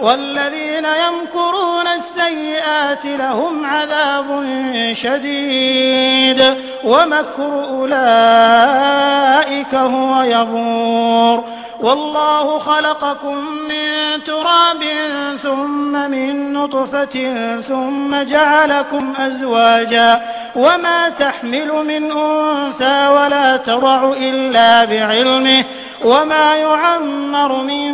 والذين يمكرون السيئات لهم عذاب شديد ومكر أولئك هو يبور والله خلقكم من تراب ثم من نطفة ثم جعلكم أزواجا وما تحمل من أنثى ولا تضع إلا بعلمه وما يعمر من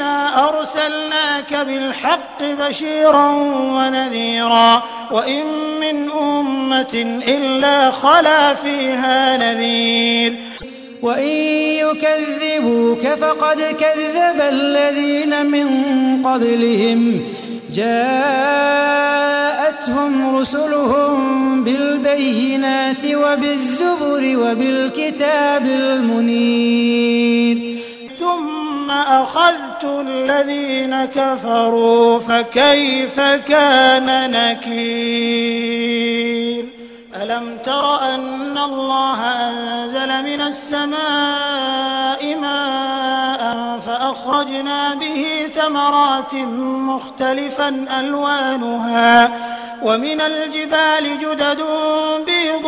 إنا أرسلناك بالحق بشيرا ونذيرا وإن من أمة إلا خلا فيها نذير وإن يكذبوك فقد كذب الذين من قبلهم جاءتهم رسلهم بالبينات وبالزبر وبالكتاب المنير ثم أخذت الذين كفروا فكيف كان نكير؟ ألم تر أن الله أنزل من السماء ماء فأخرجنا به ثمرات مختلفا ألوانها ومن الجبال جدد بيض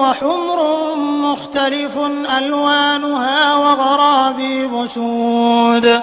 وحمر مختلف ألوانها وغرابيب سود.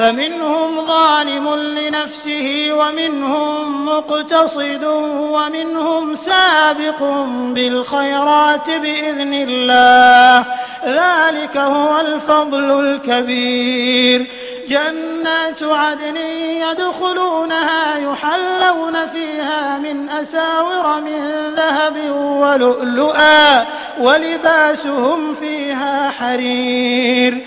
فمنهم ظالم لنفسه ومنهم مقتصد ومنهم سابق بالخيرات بإذن الله. ذلك هو الفضل الكبير. جنات عدن يدخلونها يحلون فيها من أساور من ذهب ولؤلؤا ولباسهم فيها حرير.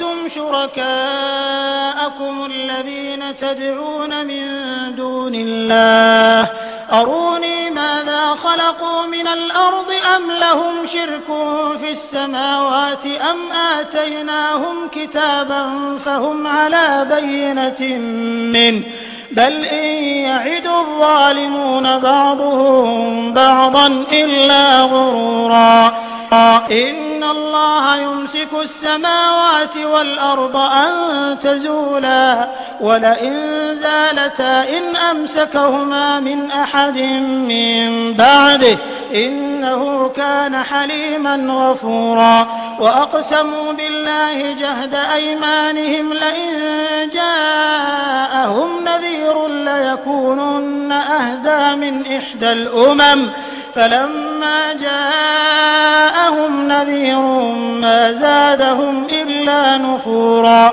أرأيتم شركاءكم الذين تدعون من دون الله. أروني ماذا خلقوا من الأرض أم لهم شرك في السماوات أم آتيناهم كتابا فهم على بينة منه. بل إن يعد الظالمون بعضهم بعضا إلا غرورا. إن الله يمسك السماوات والأرض أن تزولا ولئن زالتا إن أمسكهما من أحد من بعده إنه كان حليما غفورا وأقسموا بالله جهد أيمانهم لئن جاءهم نذير ليكونن أهدى من إحدى الأمم فلما جاءهم نذير ما زادهم إلا نفورا